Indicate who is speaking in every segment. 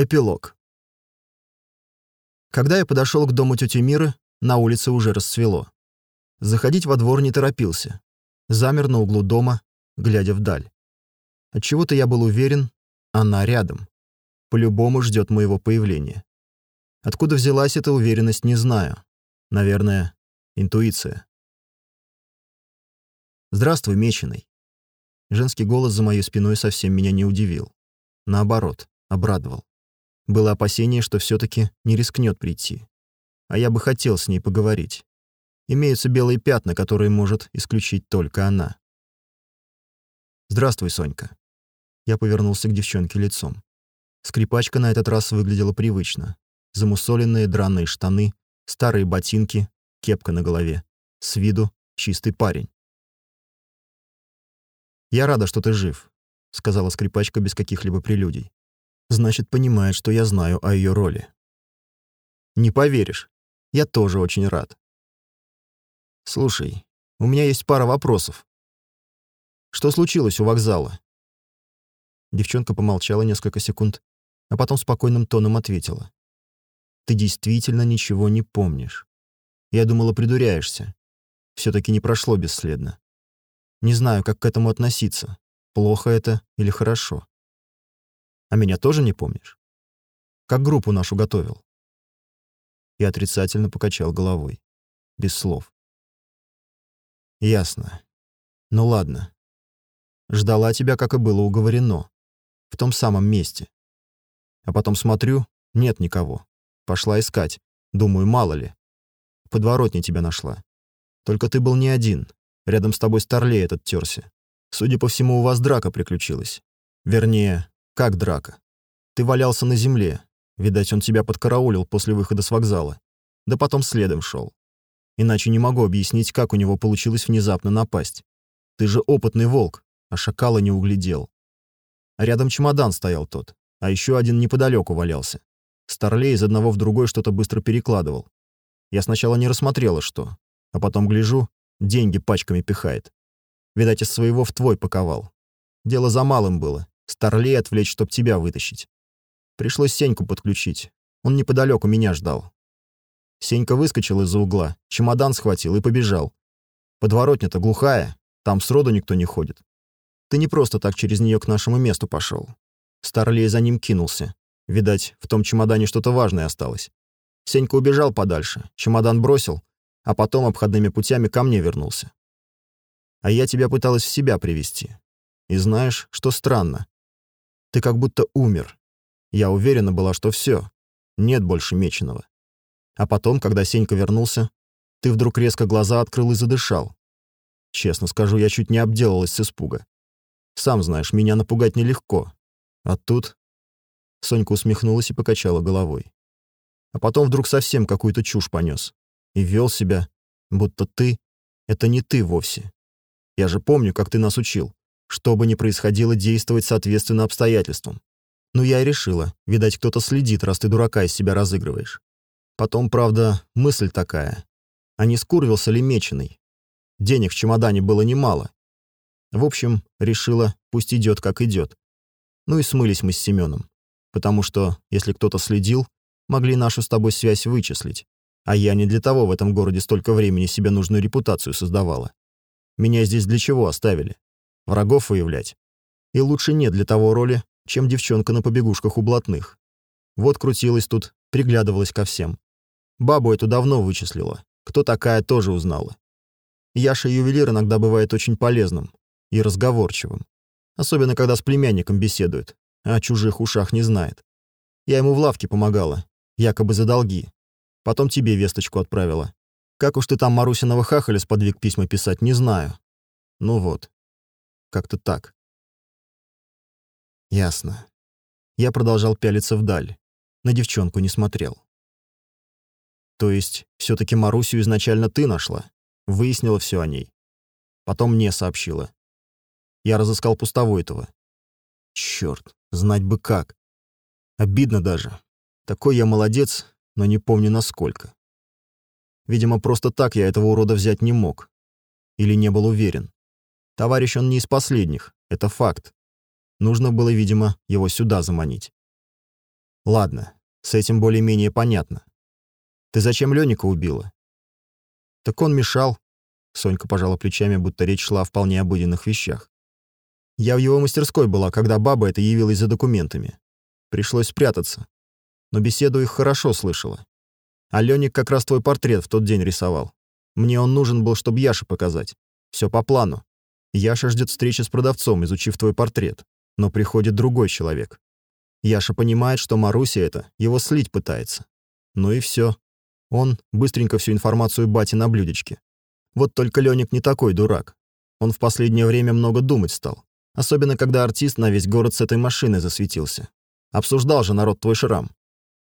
Speaker 1: Эпилог. Когда я подошел к дому тети Миры, на улице уже расцвело. Заходить во двор не торопился. Замер на углу дома, глядя вдаль. Отчего-то я был уверен, она рядом. По-любому ждет моего появления. Откуда взялась эта уверенность, не знаю. Наверное, интуиция. «Здравствуй, Меченый». Женский голос за моей спиной совсем меня не удивил. Наоборот, обрадовал. Было опасение, что все таки не рискнет прийти. А я бы хотел с ней поговорить. Имеются белые пятна, которые может исключить только она. «Здравствуй, Сонька». Я повернулся к девчонке лицом. Скрипачка на этот раз выглядела привычно. Замусоленные драные штаны, старые ботинки, кепка на голове. С виду чистый парень. «Я рада, что ты жив», — сказала скрипачка без каких-либо прелюдий значит, понимает, что я знаю о ее роли. Не поверишь, я тоже очень рад. Слушай, у меня есть пара вопросов. Что случилось у вокзала? Девчонка помолчала несколько секунд, а потом спокойным тоном ответила. Ты действительно ничего не помнишь. Я думала, придуряешься. все таки не прошло бесследно. Не знаю, как к этому относиться. Плохо это или хорошо. А меня тоже не помнишь? Как группу нашу готовил?» И отрицательно покачал головой. Без слов. «Ясно. Ну ладно. Ждала тебя, как и было уговорено. В том самом месте. А потом смотрю, нет никого. Пошла искать. Думаю, мало ли. Подворотня тебя нашла. Только ты был не один. Рядом с тобой Старлей этот терся. Судя по всему, у вас драка приключилась. Вернее, как драка? Ты валялся на земле. Видать, он тебя подкараулил после выхода с вокзала. Да потом следом шел. Иначе не могу объяснить, как у него получилось внезапно напасть. Ты же опытный волк, а шакала не углядел. рядом чемодан стоял тот, а еще один неподалеку валялся. Старлей из одного в другой что-то быстро перекладывал. Я сначала не рассмотрела, что, а потом гляжу, деньги пачками пихает. Видать, из своего в твой паковал. Дело за малым было Старлей отвлечь, чтоб тебя вытащить. Пришлось Сеньку подключить. Он неподалеку меня ждал. Сенька выскочил из-за угла, чемодан схватил и побежал. Подворотня-то глухая, там сроду никто не ходит. Ты не просто так через нее к нашему месту пошел. Старлей за ним кинулся. Видать, в том чемодане что-то важное осталось. Сенька убежал подальше, чемодан бросил, а потом обходными путями ко мне вернулся. А я тебя пыталась в себя привести. И знаешь, что странно? Ты как будто умер. Я уверена была, что все, нет больше Меченого. А потом, когда Сенька вернулся, ты вдруг резко глаза открыл и задышал. Честно скажу, я чуть не обделалась с испуга. Сам знаешь, меня напугать нелегко. А тут... Сонька усмехнулась и покачала головой. А потом вдруг совсем какую-то чушь понес. И вел себя, будто ты — это не ты вовсе. Я же помню, как ты нас учил. Что бы ни происходило, действовать соответственно обстоятельствам. Ну, я и решила. Видать, кто-то следит, раз ты дурака из себя разыгрываешь. Потом, правда, мысль такая. А не скурвился ли меченый? Денег в чемодане было немало. В общем, решила, пусть идет, как идет. Ну и смылись мы с Семеном. Потому что, если кто-то следил, могли нашу с тобой связь вычислить. А я не для того в этом городе столько времени себе нужную репутацию создавала. Меня здесь для чего оставили? Врагов выявлять. И лучше нет для того роли, чем девчонка на побегушках у блатных. Вот крутилась тут, приглядывалась ко всем. Бабу эту давно вычислила. Кто такая, тоже узнала. Яша-ювелир иногда бывает очень полезным и разговорчивым. Особенно, когда с племянником беседует, а о чужих ушах не знает. Я ему в лавке помогала, якобы за долги. Потом тебе весточку отправила. Как уж ты там Марусиного хахаля сподвиг письма писать, не знаю. Ну вот. Как-то так. Ясно. Я продолжал пялиться вдаль. На девчонку не смотрел. То есть, все таки Марусю изначально ты нашла? Выяснила все о ней. Потом мне сообщила. Я разыскал пустовой этого. Черт, знать бы как. Обидно даже. Такой я молодец, но не помню насколько. Видимо, просто так я этого урода взять не мог. Или не был уверен. Товарищ он не из последних, это факт. Нужно было, видимо, его сюда заманить. Ладно, с этим более-менее понятно. Ты зачем Лёника убила? Так он мешал. Сонька пожала плечами, будто речь шла о вполне обыденных вещах. Я в его мастерской была, когда баба эта явилась за документами. Пришлось спрятаться. Но беседу их хорошо слышала. А Лёник как раз твой портрет в тот день рисовал. Мне он нужен был, чтобы Яше показать. Все по плану. Яша ждет встречи с продавцом, изучив твой портрет. Но приходит другой человек. Яша понимает, что Маруся это его слить пытается. Ну и все. Он быстренько всю информацию бате на блюдечке. Вот только Лёник не такой дурак. Он в последнее время много думать стал. Особенно, когда артист на весь город с этой машиной засветился. Обсуждал же народ твой шрам.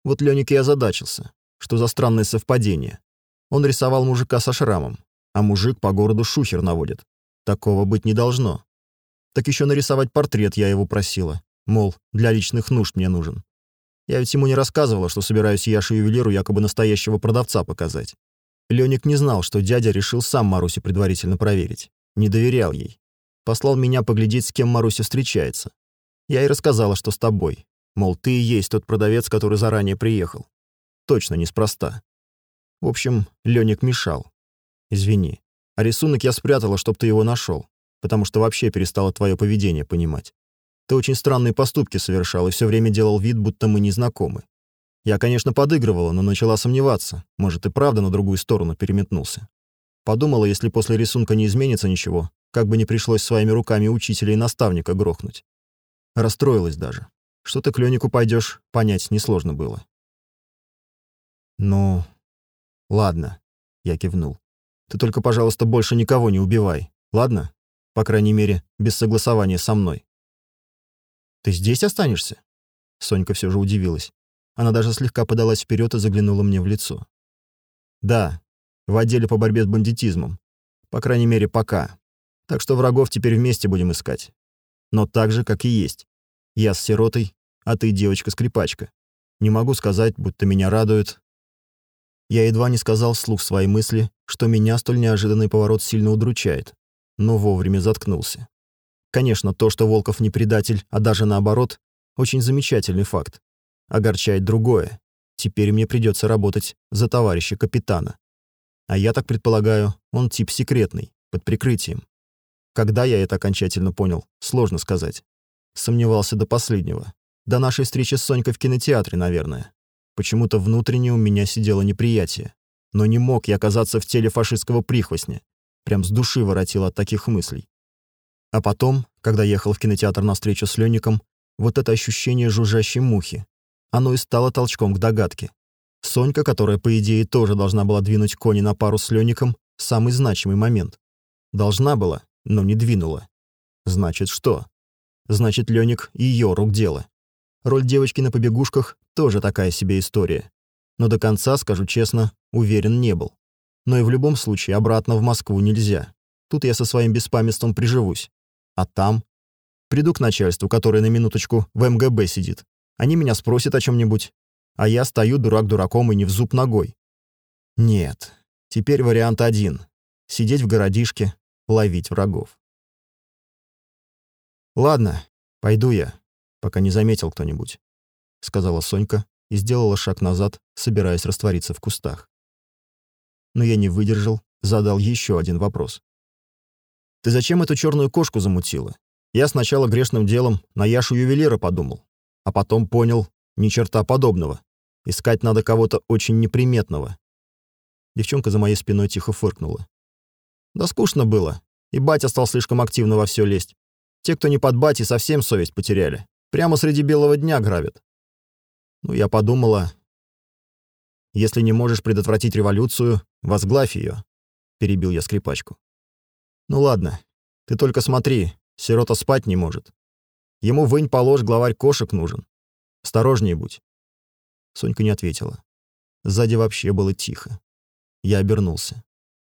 Speaker 1: Вот Лёник и озадачился. Что за странное совпадение. Он рисовал мужика со шрамом, а мужик по городу шухер наводит. Такого быть не должно. Так еще нарисовать портрет я его просила. Мол, для личных нужд мне нужен. Я ведь ему не рассказывала, что собираюсь Яше-ювелиру якобы настоящего продавца показать. Лёник не знал, что дядя решил сам Марусе предварительно проверить. Не доверял ей. Послал меня поглядеть, с кем Маруся встречается. Я и рассказала, что с тобой. Мол, ты и есть тот продавец, который заранее приехал. Точно неспроста. В общем, Лёник мешал. Извини. А рисунок я спрятала, чтоб ты его нашел, потому что вообще перестала твое поведение понимать. Ты очень странные поступки совершал и все время делал вид, будто мы не знакомы. Я, конечно, подыгрывала, но начала сомневаться. Может, и правда на другую сторону переметнулся. Подумала, если после рисунка не изменится ничего, как бы не пришлось своими руками учителя и наставника грохнуть. Расстроилась даже. Что ты к Лёнику пойдешь, понять несложно было. «Ну, ладно», — я кивнул. «Ты только, пожалуйста, больше никого не убивай, ладно? По крайней мере, без согласования со мной». «Ты здесь останешься?» Сонька все же удивилась. Она даже слегка подалась вперед и заглянула мне в лицо. «Да, в отделе по борьбе с бандитизмом. По крайней мере, пока. Так что врагов теперь вместе будем искать. Но так же, как и есть. Я с сиротой, а ты девочка-скрипачка. Не могу сказать, будто меня радует». Я едва не сказал вслух свои мысли, что меня столь неожиданный поворот сильно удручает, но вовремя заткнулся. Конечно, то, что Волков не предатель, а даже наоборот, очень замечательный факт. Огорчает другое. Теперь мне придется работать за товарища капитана. А я так предполагаю, он тип секретный, под прикрытием. Когда я это окончательно понял, сложно сказать. Сомневался до последнего. До нашей встречи с Сонькой в кинотеатре, наверное. Почему-то внутренне у меня сидело неприятие. Но не мог я оказаться в теле фашистского прихвостня. Прям с души воротило от таких мыслей. А потом, когда ехал в кинотеатр на встречу с Ленником, вот это ощущение жужжащей мухи. Оно и стало толчком к догадке. Сонька, которая, по идее, тоже должна была двинуть кони на пару с Ленником, самый значимый момент. Должна была, но не двинула. Значит, что? Значит, Леник ее рук дело. Роль девочки на побегушках тоже такая себе история. Но до конца, скажу честно, уверен не был. Но и в любом случае обратно в Москву нельзя. Тут я со своим беспамятством приживусь. А там? Приду к начальству, которое на минуточку в МГБ сидит. Они меня спросят о чем нибудь А я стою дурак дураком и не в зуб ногой. Нет. Теперь вариант один. Сидеть в городишке, ловить врагов. «Ладно, пойду я, пока не заметил кто-нибудь», — сказала Сонька и сделала шаг назад, собираясь раствориться в кустах. Но я не выдержал, задал еще один вопрос. Ты зачем эту черную кошку замутила? Я сначала грешным делом на Яшу ювелира подумал, а потом понял, ни черта подобного. Искать надо кого-то очень неприметного. Девчонка за моей спиной тихо фыркнула. Да скучно было, и батя стал слишком активно во все лезть. Те, кто не под бати, совсем совесть потеряли. Прямо среди белого дня грабят. Ну, я подумала, если не можешь предотвратить революцию, возглавь ее, перебил я скрипачку. Ну ладно, ты только смотри, сирота спать не может. Ему вынь положь, главарь кошек нужен. Осторожнее будь. Сонька не ответила. Сзади вообще было тихо. Я обернулся.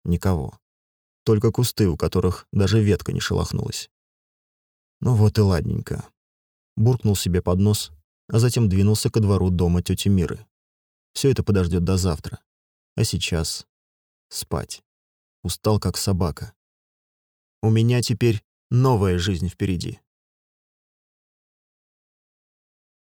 Speaker 1: Никого. Только кусты, у которых даже ветка не шелохнулась. Ну вот и ладненько. Буркнул себе под нос, а затем двинулся ко двору дома тети Миры. Все это подождет до завтра. А сейчас спать. Устал как собака. У меня теперь новая жизнь впереди.